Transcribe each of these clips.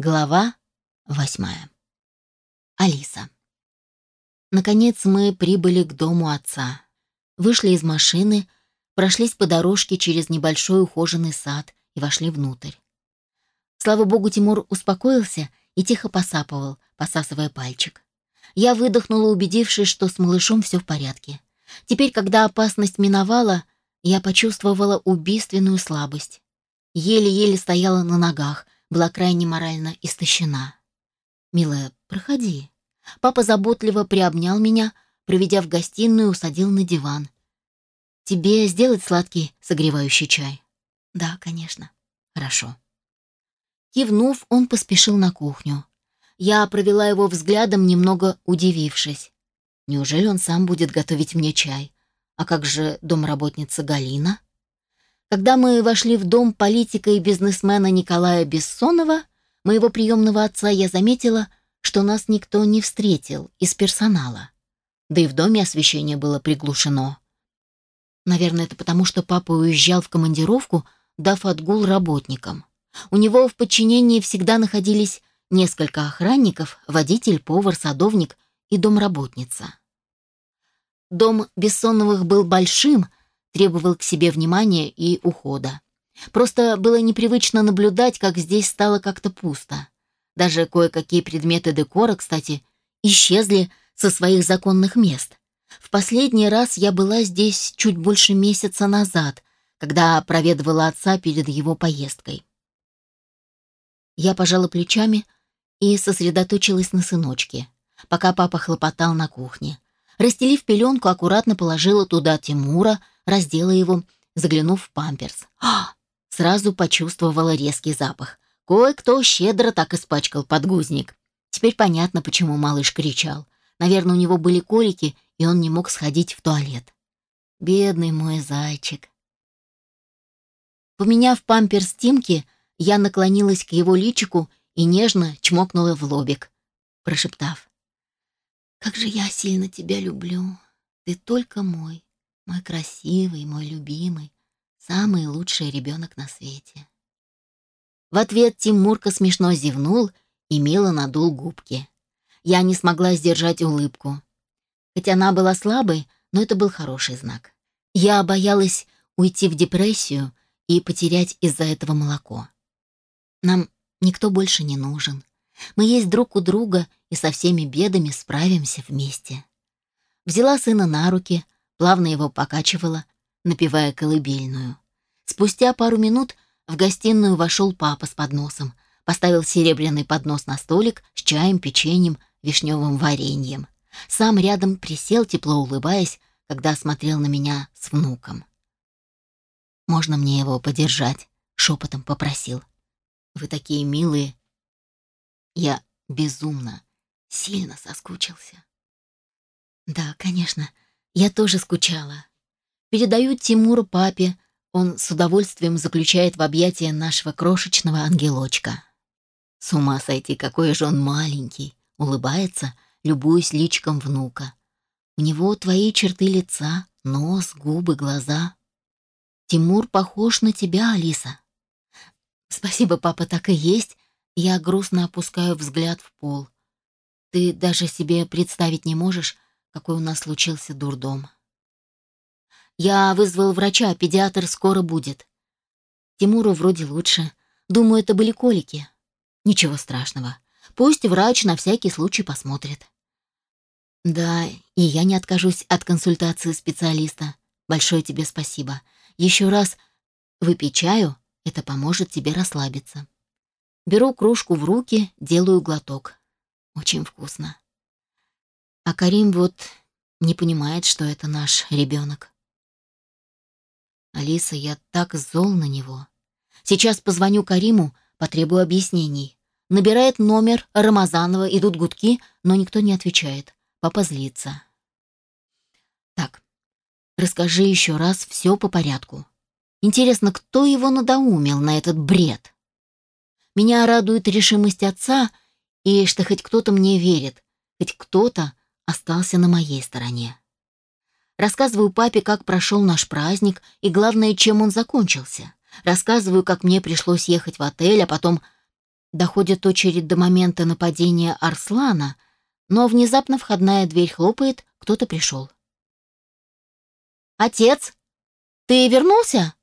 Глава восьмая. Алиса. Наконец мы прибыли к дому отца. Вышли из машины, прошлись по дорожке через небольшой ухоженный сад и вошли внутрь. Слава богу, Тимур успокоился и тихо посапывал, посасывая пальчик. Я выдохнула, убедившись, что с малышом все в порядке. Теперь, когда опасность миновала, я почувствовала убийственную слабость. Еле-еле стояла на ногах — была крайне морально истощена. «Милая, проходи». Папа заботливо приобнял меня, проведя в гостиную, усадил на диван. «Тебе сделать сладкий согревающий чай?» «Да, конечно». «Хорошо». Кивнув, он поспешил на кухню. Я провела его взглядом, немного удивившись. Неужели он сам будет готовить мне чай? А как же домработница Галина? Когда мы вошли в дом политика и бизнесмена Николая Бессонова, моего приемного отца, я заметила, что нас никто не встретил из персонала. Да и в доме освещение было приглушено. Наверное, это потому, что папа уезжал в командировку, дав отгул работникам. У него в подчинении всегда находились несколько охранников, водитель, повар, садовник и домработница. Дом Бессоновых был большим, требовал к себе внимания и ухода. Просто было непривычно наблюдать, как здесь стало как-то пусто. Даже кое-какие предметы декора, кстати, исчезли со своих законных мест. В последний раз я была здесь чуть больше месяца назад, когда проведывала отца перед его поездкой. Я пожала плечами и сосредоточилась на сыночке, пока папа хлопотал на кухне. Расстелив пеленку, аккуратно положила туда Тимура, раздела его, заглянув в памперс. А! Сразу почувствовала резкий запах. Кое-кто щедро так испачкал подгузник. Теперь понятно, почему малыш кричал. Наверное, у него были колики, и он не мог сходить в туалет. Бедный мой зайчик. Поменяв памперс Тимки, я наклонилась к его личику и нежно чмокнула в лобик, прошептав. «Как же я сильно тебя люблю. Ты только мой мой красивый, мой любимый, самый лучший ребенок на свете. В ответ Тимурка смешно зевнул и мило надул губки. Я не смогла сдержать улыбку. Хоть она была слабой, но это был хороший знак. Я боялась уйти в депрессию и потерять из-за этого молоко. Нам никто больше не нужен. Мы есть друг у друга и со всеми бедами справимся вместе. Взяла сына на руки, плавно его покачивала, напевая колыбельную. Спустя пару минут в гостиную вошел папа с подносом, поставил серебряный поднос на столик с чаем, печеньем, вишневым вареньем. Сам рядом присел, тепло улыбаясь, когда смотрел на меня с внуком. «Можно мне его подержать?» — шепотом попросил. «Вы такие милые». Я безумно, сильно соскучился. «Да, конечно», я тоже скучала. Передаю Тимуру папе, он с удовольствием заключает в объятия нашего крошечного ангелочка. С ума сойти, какой же он маленький, улыбается, любуясь личиком внука. У него твои черты лица, нос, губы, глаза. Тимур похож на тебя, Алиса. Спасибо, папа, так и есть. Я грустно опускаю взгляд в пол. Ты даже себе представить не можешь, какой у нас случился дурдом. Я вызвал врача, педиатр скоро будет. Тимуру вроде лучше. Думаю, это были колики. Ничего страшного. Пусть врач на всякий случай посмотрит. Да, и я не откажусь от консультации специалиста. Большое тебе спасибо. Еще раз выпей чаю, это поможет тебе расслабиться. Беру кружку в руки, делаю глоток. Очень вкусно. А Карим вот не понимает, что это наш ребенок. Алиса, я так зол на него. Сейчас позвоню Кариму, потребую объяснений. Набирает номер Рамазанова, идут гудки, но никто не отвечает. Папа злится. Так, расскажи еще раз все по порядку. Интересно, кто его надоумил на этот бред? Меня радует решимость отца и что хоть кто-то мне верит, хоть кто-то остался на моей стороне. Рассказываю папе, как прошел наш праздник и, главное, чем он закончился. Рассказываю, как мне пришлось ехать в отель, а потом Доходит очередь до момента нападения Арслана, но внезапно входная дверь хлопает, кто-то пришел. «Отец, ты вернулся?»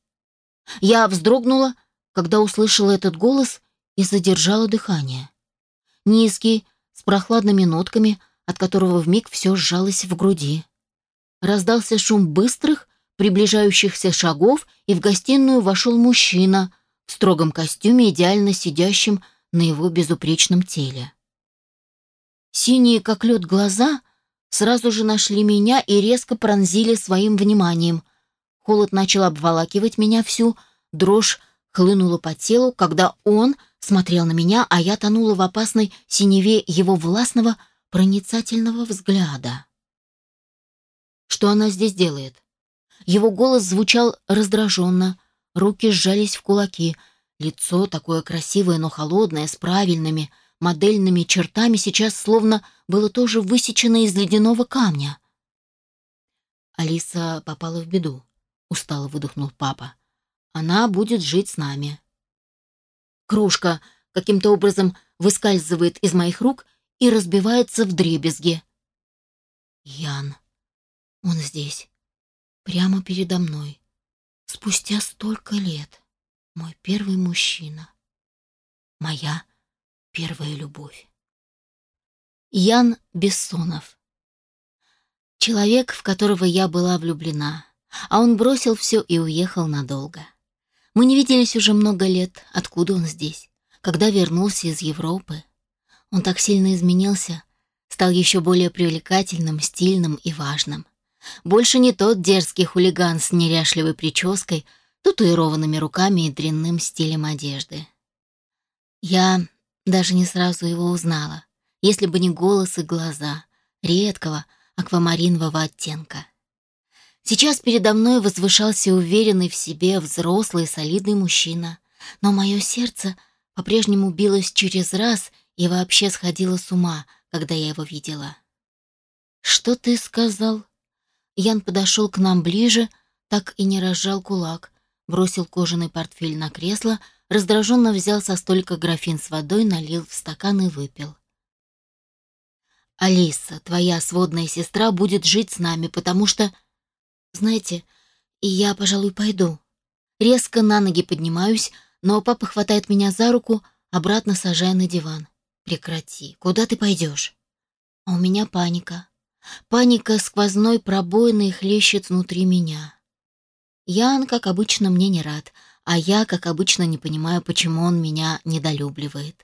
Я вздрогнула, когда услышала этот голос и задержала дыхание. Низкий, с прохладными нотками, от которого вмиг все сжалось в груди. Раздался шум быстрых, приближающихся шагов, и в гостиную вошел мужчина в строгом костюме, идеально сидящем на его безупречном теле. Синие, как лед, глаза сразу же нашли меня и резко пронзили своим вниманием. Холод начал обволакивать меня всю, дрожь хлынула по телу, когда он смотрел на меня, а я тонула в опасной синеве его властного, проницательного взгляда. Что она здесь делает? Его голос звучал раздраженно, руки сжались в кулаки, лицо такое красивое, но холодное, с правильными, модельными чертами сейчас словно было тоже высечено из ледяного камня. Алиса попала в беду, устало выдохнул папа. Она будет жить с нами. Кружка каким-то образом выскальзывает из моих рук и разбивается в дребезги. Ян. Он здесь. Прямо передо мной. Спустя столько лет. Мой первый мужчина. Моя первая любовь. Ян Бессонов. Человек, в которого я была влюблена, а он бросил все и уехал надолго. Мы не виделись уже много лет. Откуда он здесь? Когда вернулся из Европы? Он так сильно изменился, стал еще более привлекательным, стильным и важным. Больше не тот дерзкий хулиган с неряшливой прической, татуированными руками и дрянным стилем одежды. Я даже не сразу его узнала, если бы не голос и глаза, редкого аквамаринового оттенка. Сейчас передо мной возвышался уверенный в себе взрослый солидный мужчина, но мое сердце по-прежнему билось через раз и вообще сходило с ума, когда я его видела. «Что ты сказал?» Ян подошел к нам ближе, так и не разжал кулак, бросил кожаный портфель на кресло, раздраженно взял со столика графин с водой, налил в стакан и выпил. «Алиса, твоя сводная сестра будет жить с нами, потому что...» Знаете, и я, пожалуй, пойду. Резко на ноги поднимаюсь, но папа хватает меня за руку, обратно сажая на диван. Прекрати. Куда ты пойдешь? А у меня паника. Паника сквозной пробоиной хлещет внутри меня. Ян, как обычно, мне не рад, а я, как обычно, не понимаю, почему он меня недолюбливает.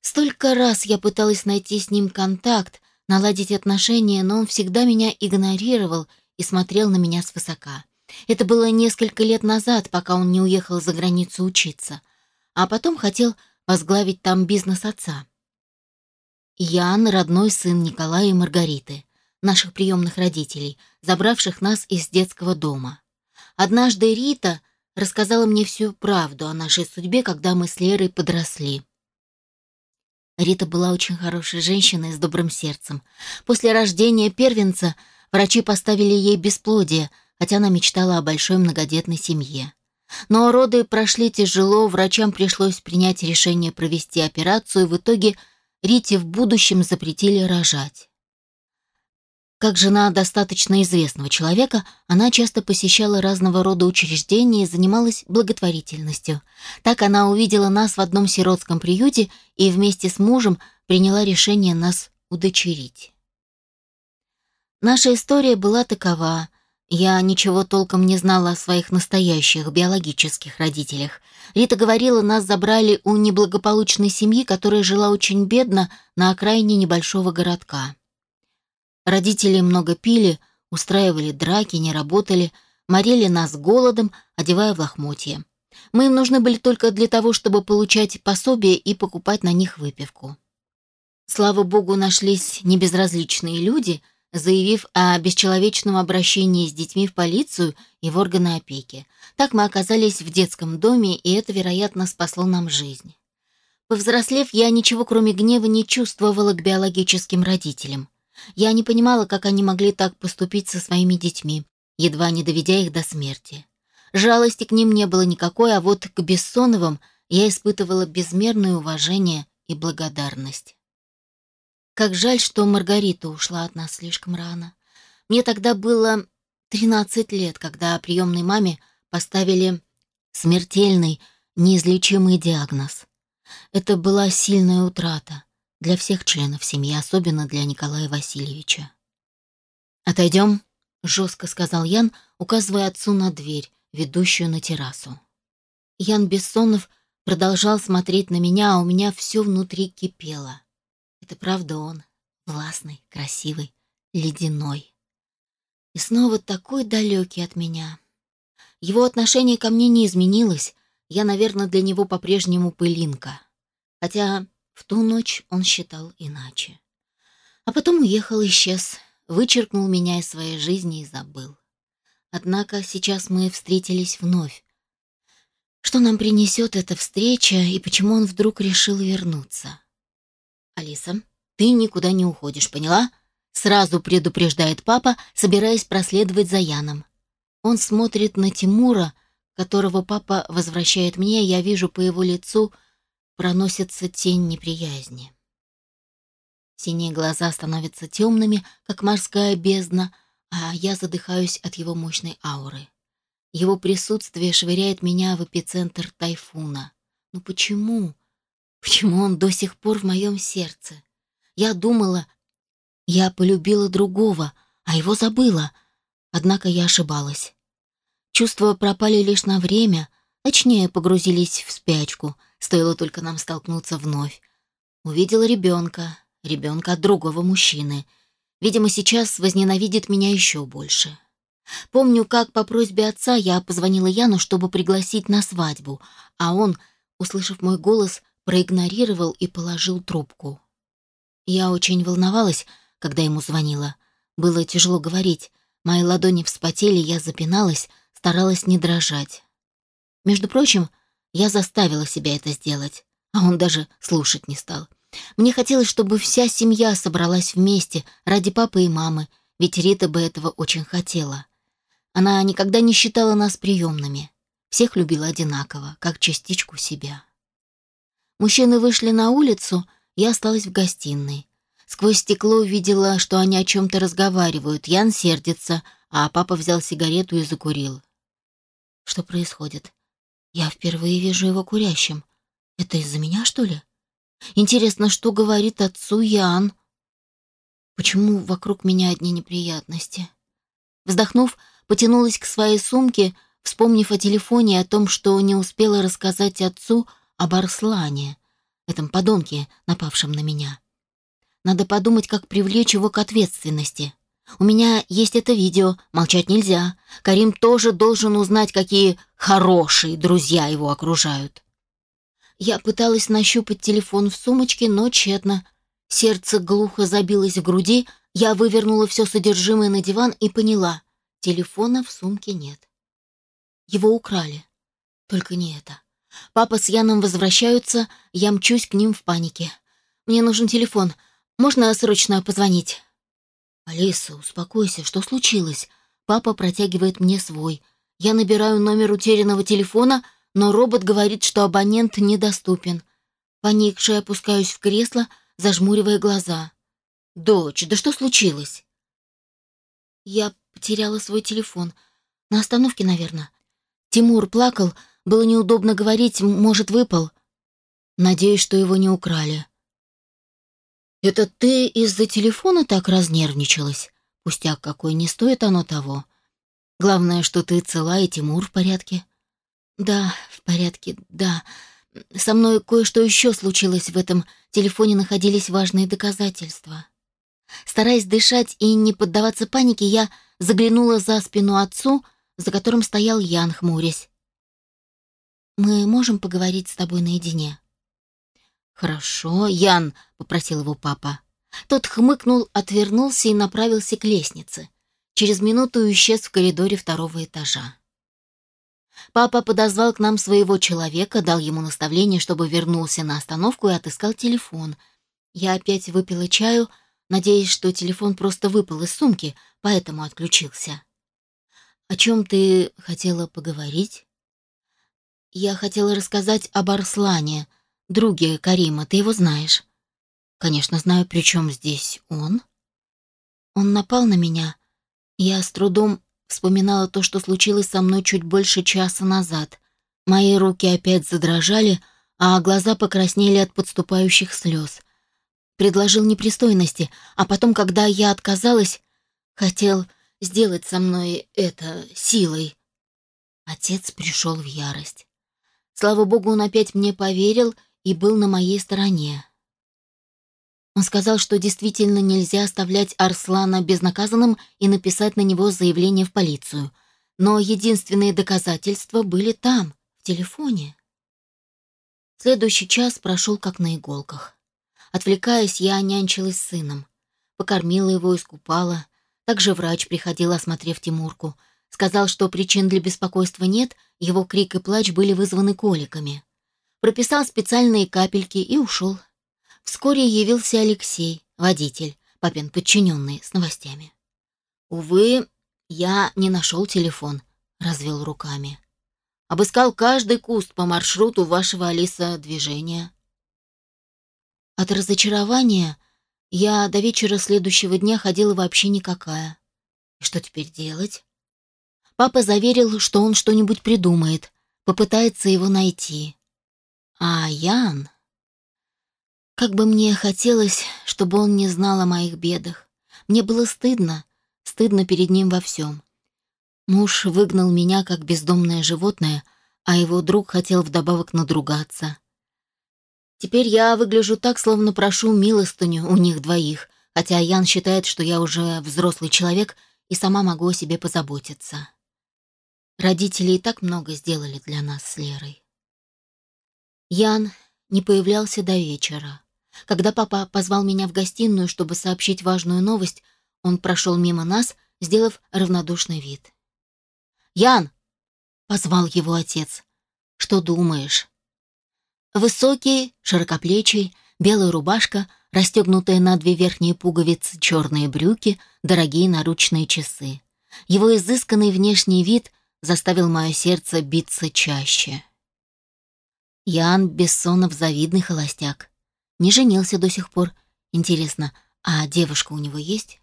Столько раз я пыталась найти с ним контакт, наладить отношения, но он всегда меня игнорировал и смотрел на меня свысока. Это было несколько лет назад, пока он не уехал за границу учиться, а потом хотел возглавить там бизнес отца. Ян — родной сын Николая и Маргариты, наших приемных родителей, забравших нас из детского дома. Однажды Рита рассказала мне всю правду о нашей судьбе, когда мы с Лерой подросли. Рита была очень хорошей женщиной с добрым сердцем. После рождения первенца — Врачи поставили ей бесплодие, хотя она мечтала о большой многодетной семье. Но роды прошли тяжело, врачам пришлось принять решение провести операцию, и в итоге Рите в будущем запретили рожать. Как жена достаточно известного человека, она часто посещала разного рода учреждения и занималась благотворительностью. Так она увидела нас в одном сиротском приюте и вместе с мужем приняла решение нас удочерить. Наша история была такова. Я ничего толком не знала о своих настоящих биологических родителях. Рита говорила, нас забрали у неблагополучной семьи, которая жила очень бедно на окраине небольшого городка. Родители много пили, устраивали драки, не работали, морили нас голодом, одевая в лохмотья. Мы им нужны были только для того, чтобы получать пособие и покупать на них выпивку. Слава богу, нашлись небезразличные люди, заявив о бесчеловечном обращении с детьми в полицию и в органы опеки. Так мы оказались в детском доме, и это, вероятно, спасло нам жизнь. Повзрослев, я ничего кроме гнева не чувствовала к биологическим родителям. Я не понимала, как они могли так поступить со своими детьми, едва не доведя их до смерти. Жалости к ним не было никакой, а вот к Бессоновым я испытывала безмерное уважение и благодарность. Как жаль, что Маргарита ушла от нас слишком рано. Мне тогда было 13 лет, когда приемной маме поставили смертельный, неизлечимый диагноз. Это была сильная утрата для всех членов семьи, особенно для Николая Васильевича. «Отойдем», — жестко сказал Ян, указывая отцу на дверь, ведущую на террасу. Ян Бессонов продолжал смотреть на меня, а у меня все внутри кипело. Это правда он, властный, красивый, ледяной. И снова такой далекий от меня. Его отношение ко мне не изменилось, я, наверное, для него по-прежнему пылинка. Хотя в ту ночь он считал иначе. А потом уехал, исчез, вычеркнул меня из своей жизни и забыл. Однако сейчас мы встретились вновь. Что нам принесет эта встреча и почему он вдруг решил вернуться? «Алиса, ты никуда не уходишь, поняла?» Сразу предупреждает папа, собираясь проследовать за Яном. Он смотрит на Тимура, которого папа возвращает мне, я вижу по его лицу проносится тень неприязни. Синие глаза становятся темными, как морская бездна, а я задыхаюсь от его мощной ауры. Его присутствие швыряет меня в эпицентр тайфуна. Но почему? Почему он до сих пор в моем сердце? Я думала, я полюбила другого, а его забыла. Однако я ошибалась. Чувства пропали лишь на время, точнее, погрузились в спячку, стоило только нам столкнуться вновь. Увидела ребенка, ребенка от другого мужчины — Видимо, сейчас возненавидит меня еще больше. Помню, как по просьбе отца я позвонила Яну, чтобы пригласить на свадьбу, а он, услышав мой голос, проигнорировал и положил трубку. Я очень волновалась, когда ему звонила. Было тяжело говорить. Мои ладони вспотели, я запиналась, старалась не дрожать. Между прочим, я заставила себя это сделать, а он даже слушать не стал. Мне хотелось, чтобы вся семья собралась вместе ради папы и мамы, ведь Рита бы этого очень хотела. Она никогда не считала нас приемными. Всех любила одинаково, как частичку себя. Мужчины вышли на улицу, я осталась в гостиной. Сквозь стекло увидела, что они о чем-то разговаривают. Ян сердится, а папа взял сигарету и закурил. Что происходит? Я впервые вижу его курящим. Это из-за меня, что ли? Интересно, что говорит отцу Ян? Почему вокруг меня одни неприятности? Вздохнув, потянулась к своей сумке, вспомнив о телефоне и о том, что не успела рассказать отцу об Арслане, этом подонке, напавшем на меня. Надо подумать, как привлечь его к ответственности. У меня есть это видео, молчать нельзя. Карим тоже должен узнать, какие хорошие друзья его окружают. Я пыталась нащупать телефон в сумочке, но тщетно. Сердце глухо забилось в груди, я вывернула все содержимое на диван и поняла — телефона в сумке нет. Его украли. Только не это. Папа с Яном возвращаются, я мчусь к ним в панике. Мне нужен телефон. Можно срочно позвонить? Алиса, успокойся, что случилось? Папа протягивает мне свой. Я набираю номер утерянного телефона — но робот говорит, что абонент недоступен. Поникшая опускаюсь в кресло, зажмуривая глаза. «Дочь, да что случилось?» Я потеряла свой телефон. На остановке, наверное. Тимур плакал, было неудобно говорить, может, выпал. Надеюсь, что его не украли. «Это ты из-за телефона так разнервничалась? Пустяк какой, не стоит оно того. Главное, что ты цела и Тимур в порядке». «Да, в порядке, да. Со мной кое-что еще случилось в этом телефоне, находились важные доказательства». Стараясь дышать и не поддаваться панике, я заглянула за спину отцу, за которым стоял Ян, хмурясь. «Мы можем поговорить с тобой наедине?» «Хорошо, Ян», — попросил его папа. Тот хмыкнул, отвернулся и направился к лестнице. Через минуту исчез в коридоре второго этажа. Папа подозвал к нам своего человека, дал ему наставление, чтобы вернулся на остановку и отыскал телефон. Я опять выпила чаю, надеясь, что телефон просто выпал из сумки, поэтому отключился. «О чем ты хотела поговорить?» Я хотела рассказать об Арслане, друге Карима, ты его знаешь. Конечно, знаю, при чем здесь он. Он напал на меня. Я с трудом вспоминала то, что случилось со мной чуть больше часа назад. Мои руки опять задрожали, а глаза покраснели от подступающих слез. Предложил непристойности, а потом, когда я отказалась, хотел сделать со мной это силой. Отец пришел в ярость. Слава богу, он опять мне поверил и был на моей стороне. Он сказал, что действительно нельзя оставлять Арслана безнаказанным и написать на него заявление в полицию. Но единственные доказательства были там, в телефоне. Следующий час прошел как на иголках. Отвлекаясь, я нянчилась с сыном. Покормила его, искупала. Также врач приходил, осмотрев Тимурку. Сказал, что причин для беспокойства нет, его крик и плач были вызваны коликами. Прописал специальные капельки и ушел. Вскоре явился Алексей, водитель, папин подчиненный, с новостями. «Увы, я не нашел телефон», — развел руками. «Обыскал каждый куст по маршруту вашего Алиса движения». От разочарования я до вечера следующего дня ходила вообще никакая. И что теперь делать? Папа заверил, что он что-нибудь придумает, попытается его найти. А Ян... Как бы мне хотелось, чтобы он не знал о моих бедах. Мне было стыдно, стыдно перед ним во всем. Муж выгнал меня как бездомное животное, а его друг хотел вдобавок надругаться. Теперь я выгляжу так, словно прошу милостыню у них двоих, хотя Ян считает, что я уже взрослый человек и сама могу о себе позаботиться. Родители и так много сделали для нас с Лерой. Ян не появлялся до вечера. Когда папа позвал меня в гостиную, чтобы сообщить важную новость, он прошел мимо нас, сделав равнодушный вид. «Ян!» — позвал его отец. «Что думаешь?» Высокий, широкоплечий, белая рубашка, расстегнутая на две верхние пуговицы, черные брюки, дорогие наручные часы. Его изысканный внешний вид заставил мое сердце биться чаще. Ян Бессонов завидный холостяк. Не женился до сих пор. Интересно, а девушка у него есть?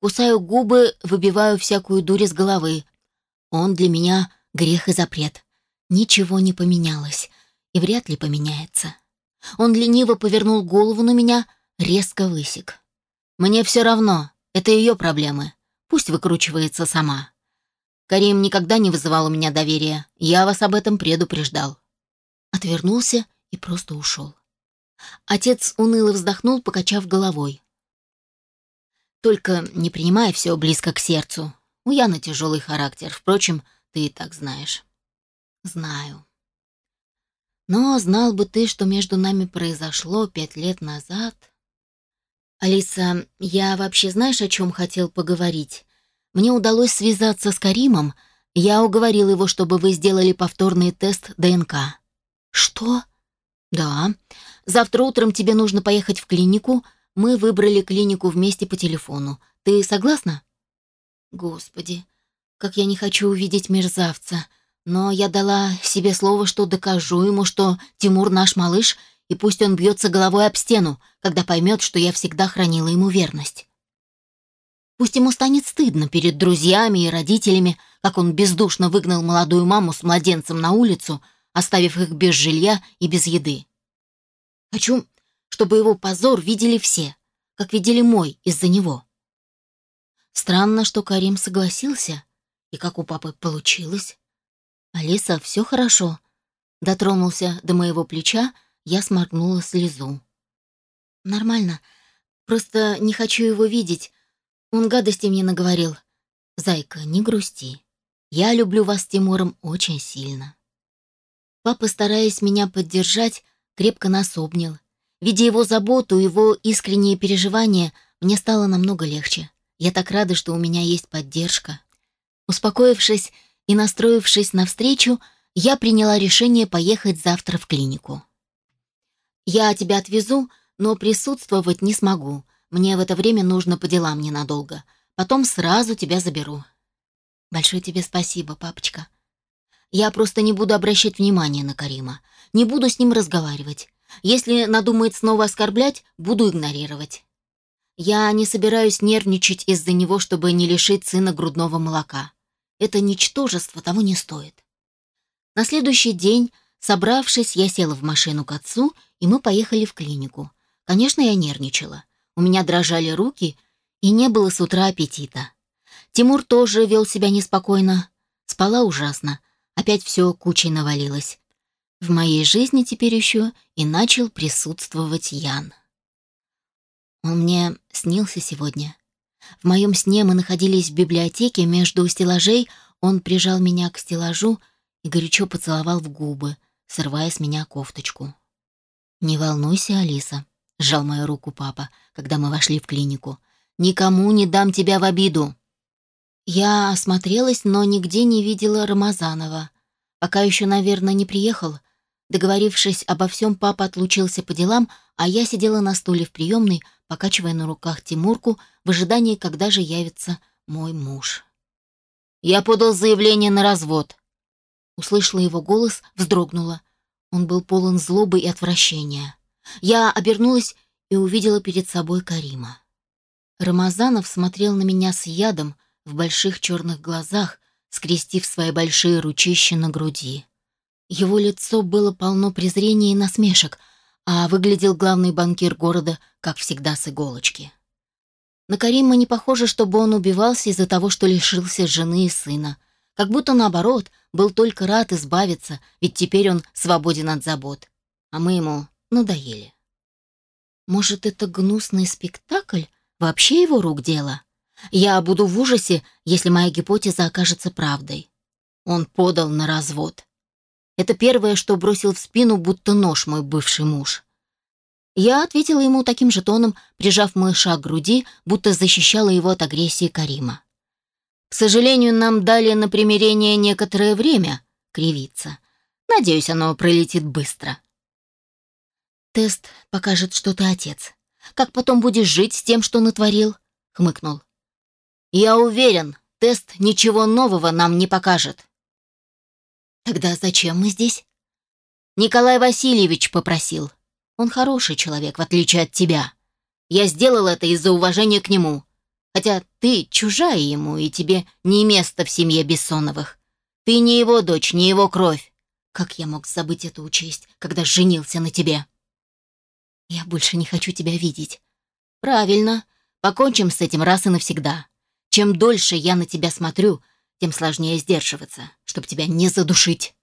Кусаю губы, выбиваю всякую дурь из головы. Он для меня грех и запрет. Ничего не поменялось и вряд ли поменяется. Он лениво повернул голову на меня, резко высек. «Мне все равно, это ее проблемы. Пусть выкручивается сама. Карим никогда не вызывал у меня доверия, я вас об этом предупреждал». Отвернулся и просто ушел. Отец уныло вздохнул, покачав головой. «Только не принимай все близко к сердцу. У Яны тяжелый характер. Впрочем, ты и так знаешь». «Знаю. Но знал бы ты, что между нами произошло пять лет назад...» «Алиса, я вообще знаешь, о чем хотел поговорить? Мне удалось связаться с Каримом. Я уговорил его, чтобы вы сделали повторный тест ДНК». «Что?» «Да. Завтра утром тебе нужно поехать в клинику. Мы выбрали клинику вместе по телефону. Ты согласна?» «Господи, как я не хочу увидеть мерзавца. Но я дала себе слово, что докажу ему, что Тимур наш малыш, и пусть он бьется головой об стену, когда поймет, что я всегда хранила ему верность. Пусть ему станет стыдно перед друзьями и родителями, как он бездушно выгнал молодую маму с младенцем на улицу, оставив их без жилья и без еды. Хочу, чтобы его позор видели все, как видели мой из-за него. Странно, что Карим согласился, и как у папы получилось. Алиса, все хорошо. Дотронулся до моего плеча, я сморгнула слезу. Нормально, просто не хочу его видеть. Он гадости мне наговорил. Зайка, не грусти. Я люблю вас с Тимуром очень сильно. Папа, стараясь меня поддержать, крепко нас обнял. Видя его заботу, его искренние переживания, мне стало намного легче. Я так рада, что у меня есть поддержка. Успокоившись и настроившись навстречу, я приняла решение поехать завтра в клинику. «Я тебя отвезу, но присутствовать не смогу. Мне в это время нужно по делам ненадолго. Потом сразу тебя заберу». «Большое тебе спасибо, папочка», Я просто не буду обращать внимания на Карима. Не буду с ним разговаривать. Если надумает снова оскорблять, буду игнорировать. Я не собираюсь нервничать из-за него, чтобы не лишить сына грудного молока. Это ничтожество того не стоит. На следующий день, собравшись, я села в машину к отцу, и мы поехали в клинику. Конечно, я нервничала. У меня дрожали руки, и не было с утра аппетита. Тимур тоже вел себя неспокойно. Спала ужасно. Опять все кучей навалилось. В моей жизни теперь еще и начал присутствовать Ян. Он мне снился сегодня. В моем сне мы находились в библиотеке, между стеллажей он прижал меня к стеллажу и горячо поцеловал в губы, срывая с меня кофточку. «Не волнуйся, Алиса», — сжал мою руку папа, когда мы вошли в клинику. «Никому не дам тебя в обиду». Я осмотрелась, но нигде не видела Рамазанова. Пока еще, наверное, не приехал. Договорившись обо всем, папа отлучился по делам, а я сидела на стуле в приемной, покачивая на руках Тимурку в ожидании, когда же явится мой муж. «Я подал заявление на развод». Услышала его голос, вздрогнула. Он был полон злобы и отвращения. Я обернулась и увидела перед собой Карима. Рамазанов смотрел на меня с ядом в больших черных глазах, скрестив свои большие ручища на груди. Его лицо было полно презрения и насмешек — а выглядел главный банкир города, как всегда, с иголочки. На Карима не похоже, чтобы он убивался из-за того, что лишился жены и сына. Как будто наоборот, был только рад избавиться, ведь теперь он свободен от забот. А мы ему надоели. Может, это гнусный спектакль? Вообще его рук дело? Я буду в ужасе, если моя гипотеза окажется правдой. Он подал на развод. Это первое, что бросил в спину, будто нож мой бывший муж. Я ответила ему таким же тоном, прижав малыша к груди, будто защищала его от агрессии Карима. «К сожалению, нам дали на примирение некоторое время», — кривится. «Надеюсь, оно пролетит быстро». «Тест покажет, что ты отец. Как потом будешь жить с тем, что натворил?» — хмыкнул. «Я уверен, тест ничего нового нам не покажет». Тогда зачем мы здесь? Николай Васильевич попросил. Он хороший человек, в отличие от тебя. Я сделал это из-за уважения к нему. Хотя ты чужая ему, и тебе не место в семье Бессоновых. Ты не его дочь, не его кровь. Как я мог забыть это учесть, когда женился на тебе? Я больше не хочу тебя видеть. Правильно. Покончим с этим раз и навсегда. Чем дольше я на тебя смотрю, тем сложнее сдерживаться, чтобы тебя не задушить.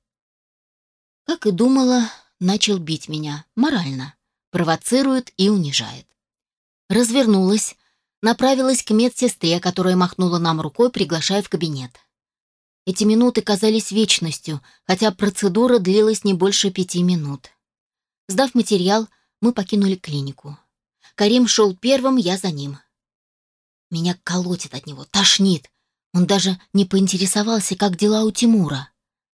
Как и думала, начал бить меня морально, провоцирует и унижает. Развернулась, направилась к медсестре, которая махнула нам рукой, приглашая в кабинет. Эти минуты казались вечностью, хотя процедура длилась не больше пяти минут. Сдав материал, мы покинули клинику. Карим шел первым, я за ним. Меня колотит от него, тошнит. Он даже не поинтересовался, как дела у Тимура.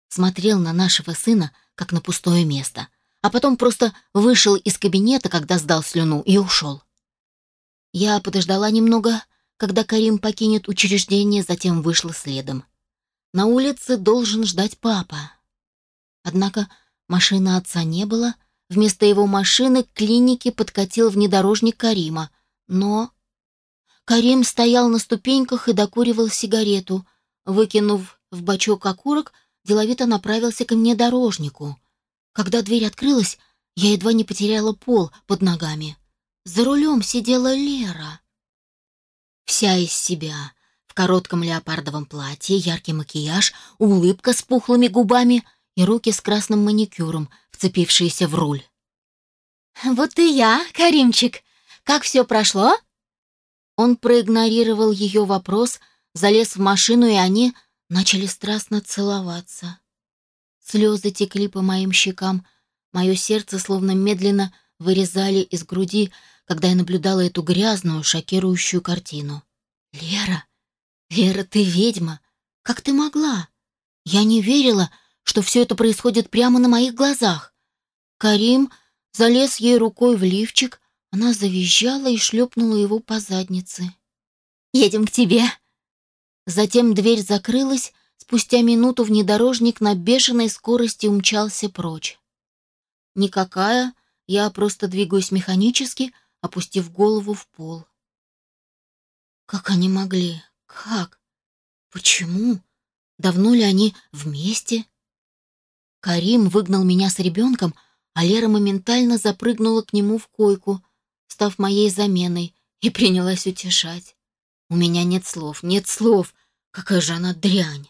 Смотрел на нашего сына, как на пустое место, а потом просто вышел из кабинета, когда сдал слюну, и ушел. Я подождала немного, когда Карим покинет учреждение, затем вышла следом. На улице должен ждать папа. Однако машины отца не было, вместо его машины к клинике подкатил внедорожник Карима, но Карим стоял на ступеньках и докуривал сигарету. Выкинув в бачок окурок, деловито направился ко мне дорожнику. Когда дверь открылась, я едва не потеряла пол под ногами. За рулем сидела Лера. Вся из себя, в коротком леопардовом платье, яркий макияж, улыбка с пухлыми губами и руки с красным маникюром, вцепившиеся в руль. «Вот и я, Каримчик. Как все прошло?» Он проигнорировал ее вопрос, залез в машину, и они начали страстно целоваться. Слезы текли по моим щекам, мое сердце словно медленно вырезали из груди, когда я наблюдала эту грязную, шокирующую картину. «Лера! Лера, ты ведьма! Как ты могла? Я не верила, что все это происходит прямо на моих глазах!» Карим залез ей рукой в лифчик, она завизжала и шлепнула его по заднице. «Едем к тебе!» Затем дверь закрылась, Спустя минуту внедорожник на бешеной скорости умчался прочь. Никакая, я просто двигаюсь механически, опустив голову в пол. Как они могли? Как? Почему? Давно ли они вместе? Карим выгнал меня с ребенком, а Лера моментально запрыгнула к нему в койку, став моей заменой, и принялась утешать. У меня нет слов, нет слов. Какая же она дрянь.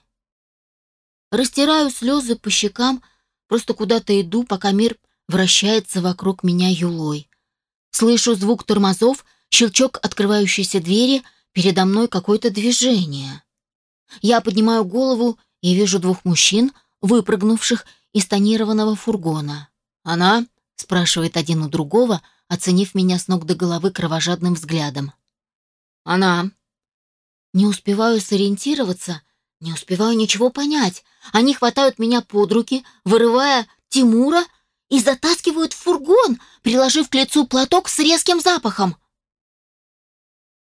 Растираю слезы по щекам, просто куда-то иду, пока мир вращается вокруг меня юлой. Слышу звук тормозов, щелчок открывающейся двери, передо мной какое-то движение. Я поднимаю голову и вижу двух мужчин, выпрыгнувших из тонированного фургона. «Она?» — спрашивает один у другого, оценив меня с ног до головы кровожадным взглядом. «Она». Не успеваю сориентироваться, не успеваю ничего понять. Они хватают меня под руки, вырывая Тимура и затаскивают в фургон, приложив к лицу платок с резким запахом.